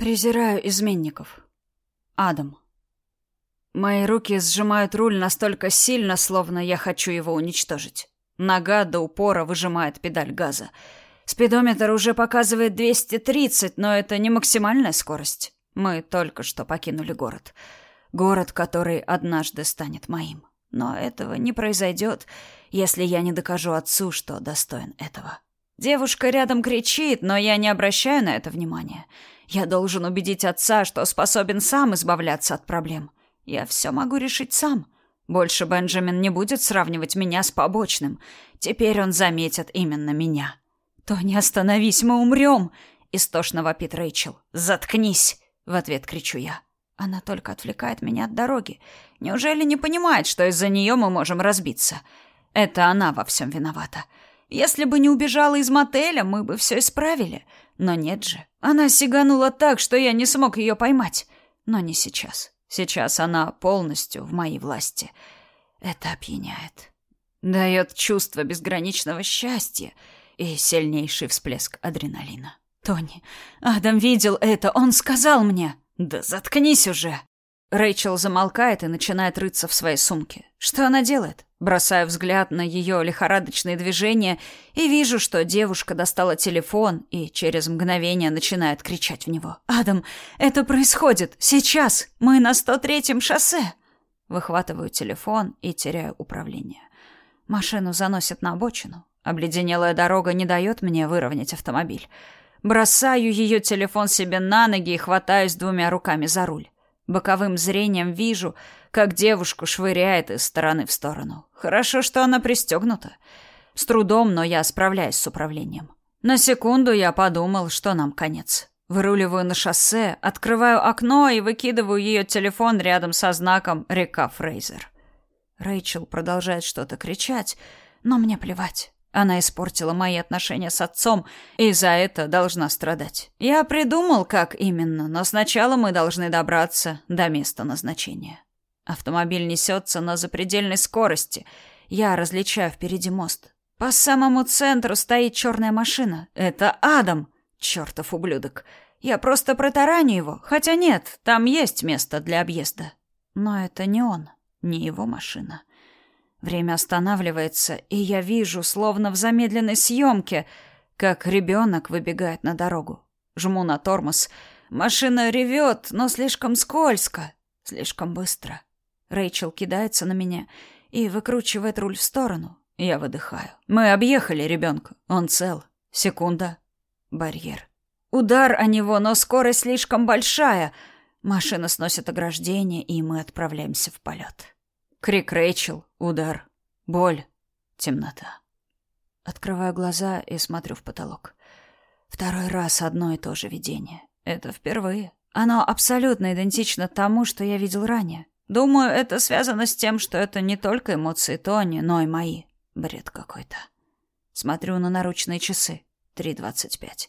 Презираю изменников. Адам. Мои руки сжимают руль настолько сильно, словно я хочу его уничтожить. Нога до упора выжимает педаль газа. Спидометр уже показывает 230, но это не максимальная скорость. Мы только что покинули город. Город, который однажды станет моим. Но этого не произойдет, если я не докажу отцу, что достоин этого. Девушка рядом кричит, но я не обращаю на это внимания. Я должен убедить отца, что способен сам избавляться от проблем. Я все могу решить сам. Больше Бенджамин не будет сравнивать меня с побочным. Теперь он заметит именно меня. «Тони, остановись, мы умрем!» — истошно вопит Рэйчел. «Заткнись!» — в ответ кричу я. Она только отвлекает меня от дороги. Неужели не понимает, что из-за нее мы можем разбиться? Это она во всем виновата. Если бы не убежала из мотеля, мы бы все исправили. Но нет же. Она сиганула так, что я не смог ее поймать. Но не сейчас. Сейчас она полностью в моей власти. Это опьяняет. Дает чувство безграничного счастья и сильнейший всплеск адреналина. Тони, Адам видел это, он сказал мне. Да заткнись уже. Рэйчел замолкает и начинает рыться в своей сумке. Что она делает? Бросаю взгляд на ее лихорадочные движения и вижу, что девушка достала телефон и через мгновение начинает кричать в него. «Адам, это происходит! Сейчас! Мы на 103-м шоссе!» Выхватываю телефон и теряю управление. Машину заносит на обочину. Обледенелая дорога не дает мне выровнять автомобиль. Бросаю ее телефон себе на ноги и хватаюсь двумя руками за руль. Боковым зрением вижу, как девушку швыряет из стороны в сторону. Хорошо, что она пристегнута. С трудом, но я справляюсь с управлением. На секунду я подумал, что нам конец. Выруливаю на шоссе, открываю окно и выкидываю ее телефон рядом со знаком «Река Фрейзер». Рэйчел продолжает что-то кричать, но мне плевать. Она испортила мои отношения с отцом, и за это должна страдать. Я придумал, как именно, но сначала мы должны добраться до места назначения. Автомобиль несется на запредельной скорости. Я различаю впереди мост. По самому центру стоит черная машина. Это Адам, чертов ублюдок. Я просто протараню его, хотя нет, там есть место для объезда. Но это не он, не его машина. Время останавливается, и я вижу, словно в замедленной съемке, как ребенок выбегает на дорогу. Жму на тормоз. Машина ревет, но слишком скользко, слишком быстро. Рэйчел кидается на меня и выкручивает руль в сторону. Я выдыхаю. Мы объехали ребенка. Он цел. Секунда. Барьер. Удар о него, но скорость слишком большая. Машина сносит ограждение, и мы отправляемся в полет. Крик Рэйчел, удар, боль, темнота. Открываю глаза и смотрю в потолок. Второй раз одно и то же видение. Это впервые. Оно абсолютно идентично тому, что я видел ранее. Думаю, это связано с тем, что это не только эмоции Тони, но и мои. Бред какой-то. Смотрю на наручные часы. 3.25.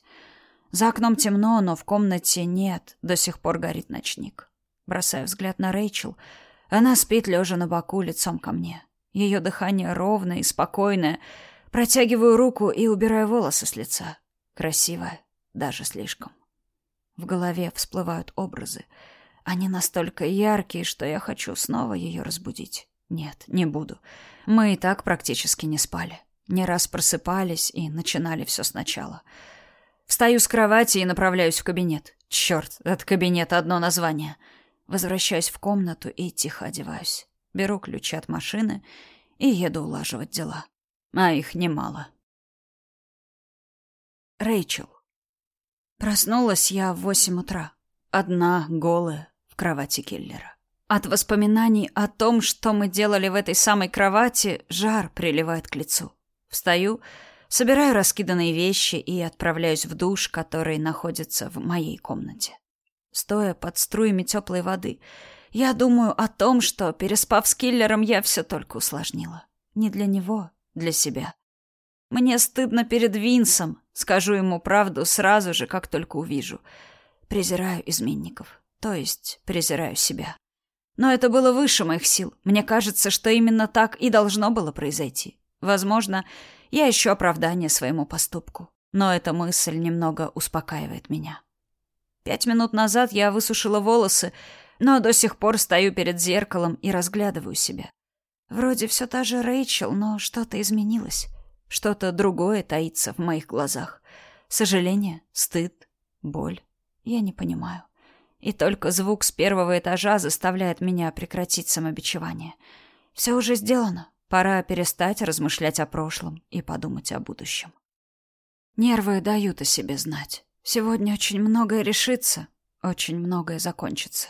За окном темно, но в комнате нет. До сих пор горит ночник. Бросаю взгляд на Рэйчел — она спит, лежа на боку, лицом ко мне. Ее дыхание ровное и спокойное. Протягиваю руку и убираю волосы с лица. Красивая, даже слишком. В голове всплывают образы. Они настолько яркие, что я хочу снова ее разбудить. Нет, не буду. Мы и так практически не спали. Не раз просыпались и начинали все сначала. Встаю с кровати и направляюсь в кабинет. Черт, от кабинета одно название — Возвращаюсь в комнату и тихо одеваюсь. Беру ключи от машины и еду улаживать дела. А их немало. Рэйчел. Проснулась я в восемь утра. Одна, голая, в кровати киллера. От воспоминаний о том, что мы делали в этой самой кровати, жар приливает к лицу. Встаю, собираю раскиданные вещи и отправляюсь в душ, который находится в моей комнате стоя под струями теплой воды. Я думаю о том, что, переспав с киллером, я все только усложнила. Не для него, для себя. Мне стыдно перед Винсом. Скажу ему правду сразу же, как только увижу. Презираю изменников. То есть презираю себя. Но это было выше моих сил. Мне кажется, что именно так и должно было произойти. Возможно, я ищу оправдание своему поступку. Но эта мысль немного успокаивает меня. Пять минут назад я высушила волосы, но до сих пор стою перед зеркалом и разглядываю себя. Вроде все та же Рэйчел, но что-то изменилось. Что-то другое таится в моих глазах. Сожаление, стыд, боль. Я не понимаю. И только звук с первого этажа заставляет меня прекратить самобичевание. Все уже сделано. Пора перестать размышлять о прошлом и подумать о будущем. Нервы дают о себе знать. Сегодня очень многое решится, очень многое закончится.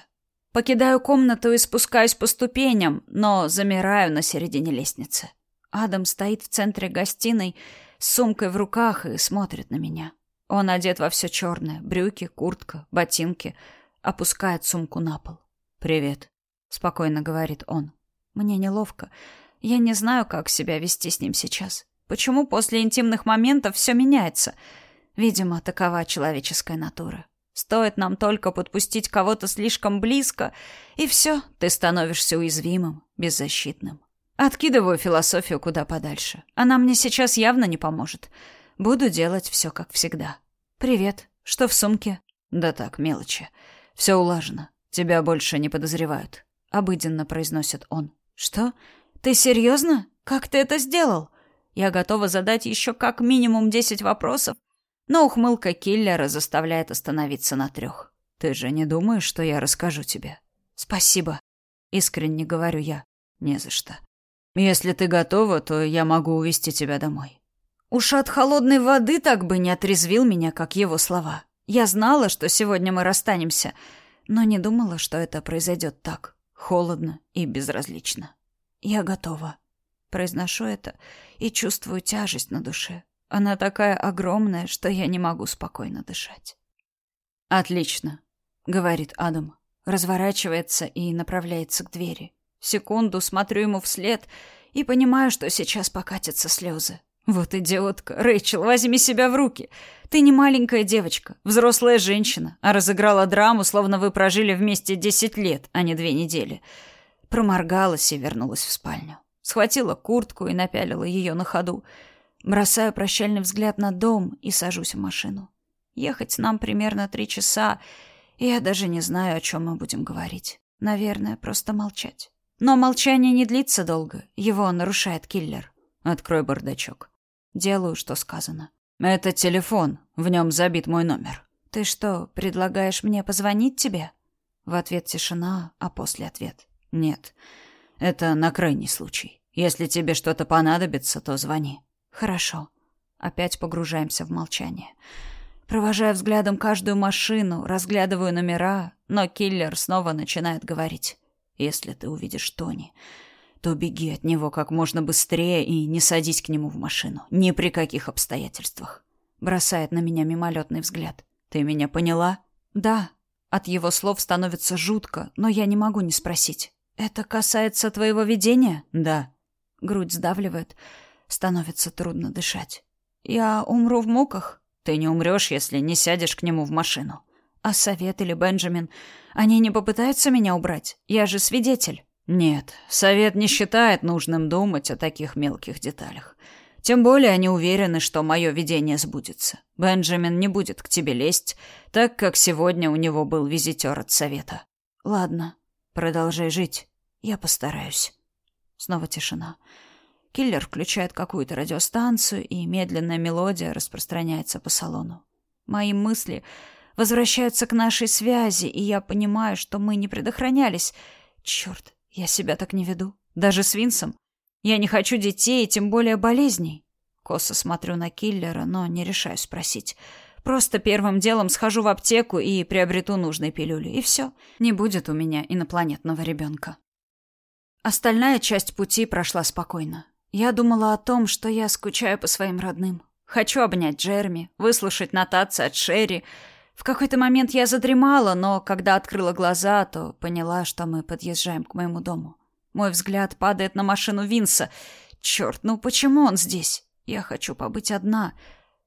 Покидаю комнату и спускаюсь по ступеням, но замираю на середине лестницы. Адам стоит в центре гостиной с сумкой в руках и смотрит на меня. Он одет во все черное: брюки, куртка, ботинки. Опускает сумку на пол. «Привет», — спокойно говорит он. Мне неловко. Я не знаю, как себя вести с ним сейчас. Почему после интимных моментов все меняется? Видимо, такова человеческая натура. Стоит нам только подпустить кого-то слишком близко, и все, ты становишься уязвимым, беззащитным. Откидываю философию куда подальше. Она мне сейчас явно не поможет. Буду делать все как всегда. «Привет. Что в сумке?» «Да так, мелочи. Все улажено. Тебя больше не подозревают», — обыденно произносит он. «Что? Ты серьезно? Как ты это сделал?» Я готова задать еще как минимум десять вопросов, но ухмылка киллера заставляет остановиться на трех. «Ты же не думаешь, что я расскажу тебе?» «Спасибо», — искренне говорю я. «Не за что. Если ты готова, то я могу увезти тебя домой». Уж от холодной воды так бы не отрезвил меня, как его слова. Я знала, что сегодня мы расстанемся, но не думала, что это произойдет так, холодно и безразлично. Я готова. Произношу это и чувствую тяжесть на душе. Она такая огромная, что я не могу спокойно дышать. «Отлично», — говорит Адам. Разворачивается и направляется к двери. Секунду смотрю ему вслед и понимаю, что сейчас покатятся слезы. Вот идиотка. Рэйчел, возьми себя в руки. Ты не маленькая девочка, взрослая женщина, а разыграла драму, словно вы прожили вместе десять лет, а не две недели. Проморгалась и вернулась в спальню. Схватила куртку и напялила ее на ходу. Бросаю прощальный взгляд на дом и сажусь в машину. Ехать нам примерно три часа, и я даже не знаю, о чем мы будем говорить. Наверное, просто молчать. Но молчание не длится долго, его нарушает киллер. Открой бардачок. Делаю, что сказано. Это телефон, в нем забит мой номер. Ты что, предлагаешь мне позвонить тебе? В ответ тишина, а после ответ. Нет. Это на крайний случай. Если тебе что-то понадобится, то звони. Хорошо. Опять погружаемся в молчание. Провожаю взглядом каждую машину, разглядываю номера, но киллер снова начинает говорить. Если ты увидишь Тони, то беги от него как можно быстрее и не садись к нему в машину. Ни при каких обстоятельствах. Бросает на меня мимолетный взгляд. Ты меня поняла? Да. От его слов становится жутко, но я не могу не спросить. Это касается твоего видения? Да. Грудь сдавливает. Становится трудно дышать. Я умру в муках? Ты не умрешь, если не сядешь к нему в машину. А Совет или Бенджамин, они не попытаются меня убрать? Я же свидетель. Нет, совет не считает нужным думать о таких мелких деталях. Тем более они уверены, что мое видение сбудется. Бенджамин не будет к тебе лезть, так как сегодня у него был визитер от совета. Ладно, продолжай жить. Я постараюсь. Снова тишина. Киллер включает какую-то радиостанцию, и медленная мелодия распространяется по салону. Мои мысли возвращаются к нашей связи, и я понимаю, что мы не предохранялись. Черт, я себя так не веду. Даже с Винсом. Я не хочу детей, тем более болезней. Косо смотрю на киллера, но не решаюсь спросить. Просто первым делом схожу в аптеку и приобрету нужные пилюли. И все. Не будет у меня инопланетного ребенка. Остальная часть пути прошла спокойно. Я думала о том, что я скучаю по своим родным. Хочу обнять Джерми, выслушать нотации от Шерри, в какой-то момент я задремала, но когда открыла глаза, то поняла, что мы подъезжаем к моему дому. Мой взгляд падает на машину Винса. Черт, ну почему он здесь? Я хочу побыть одна,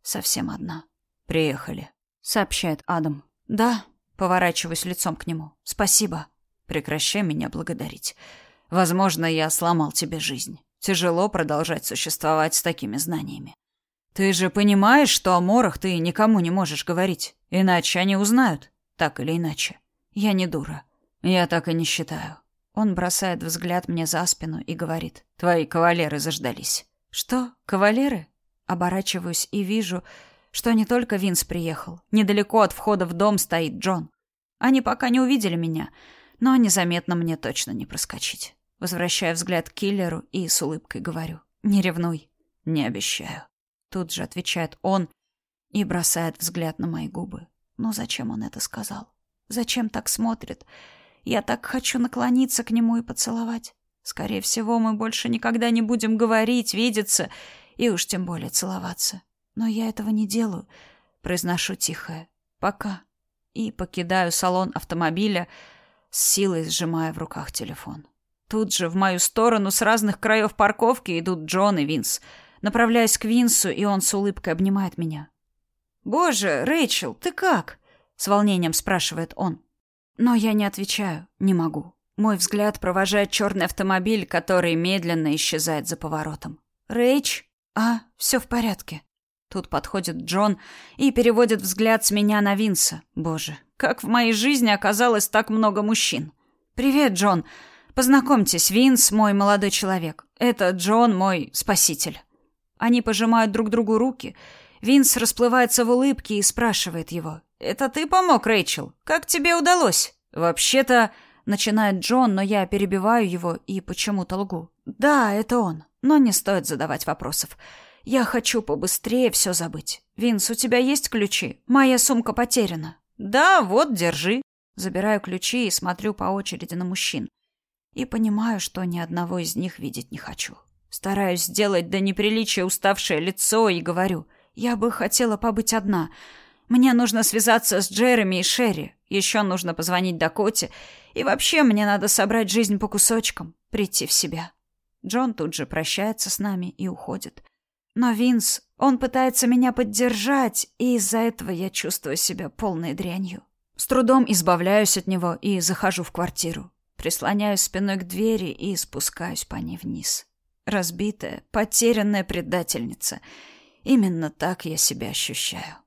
совсем одна. Приехали, сообщает Адам. Да, поворачиваюсь лицом к нему. Спасибо. Прекращай меня благодарить. Возможно, я сломал тебе жизнь. Тяжело продолжать существовать с такими знаниями. Ты же понимаешь, что о морах ты никому не можешь говорить, иначе они узнают. так или иначе. Я не дура. Я так и не считаю. Он бросает взгляд мне за спину и говорит. Твои кавалеры заждались. Что? Кавалеры? Оборачиваюсь и вижу, что не только Винс приехал. Недалеко от входа в дом стоит Джон. Они пока не увидели меня, но незаметно мне точно не проскочить. Возвращаю взгляд к киллеру и с улыбкой говорю. Не ревнуй. Не обещаю. Тут же отвечает он и бросает взгляд на мои губы. Но зачем он это сказал? Зачем так смотрит? Я так хочу наклониться к нему и поцеловать. Скорее всего, мы больше никогда не будем говорить, видеться и уж тем более целоваться. Но я этого не делаю. Произношу тихое «пока» и покидаю салон автомобиля, с силой сжимая в руках телефон. Тут же в мою сторону с разных краев парковки идут Джон и Винс. Направляюсь к Винсу, и он с улыбкой обнимает меня. «Боже, Рэйчел, ты как?» — с волнением спрашивает он. Но я не отвечаю, не могу. Мой взгляд провожает черный автомобиль, который медленно исчезает за поворотом. «Рэйч?» «А, все в порядке». Тут подходит Джон и переводит взгляд с меня на Винса. Боже, как в моей жизни оказалось так много мужчин. «Привет, Джон. Познакомьтесь, Винс, мой молодой человек. Это Джон, мой спаситель». Они пожимают друг другу руки. Винс расплывается в улыбке и спрашивает его. «Это ты помог, Рэйчел? Как тебе удалось?» «Вообще-то...» — начинает Джон, но я перебиваю его и почему-то лгу. «Да, это он. Но не стоит задавать вопросов. Я хочу побыстрее все забыть. Винс, у тебя есть ключи? Моя сумка потеряна. Да, вот, держи. Забираю ключи и смотрю по очереди на мужчин. И понимаю, что ни одного из них видеть не хочу. Стараюсь сделать до неприличия уставшее лицо и говорю: "Я бы хотела побыть одна. Мне нужно связаться с Джереми и Шерри. Еще нужно позвонить Дакоте, и вообще мне надо собрать жизнь по кусочкам, прийти в себя". Джон тут же прощается с нами и уходит. Но Винс, он пытается меня поддержать, и из-за этого я чувствую себя полной дрянью. С трудом избавляюсь от него и захожу в квартиру. Прислоняюсь спиной к двери и спускаюсь по ней вниз. Разбитая, потерянная предательница. Именно так я себя ощущаю.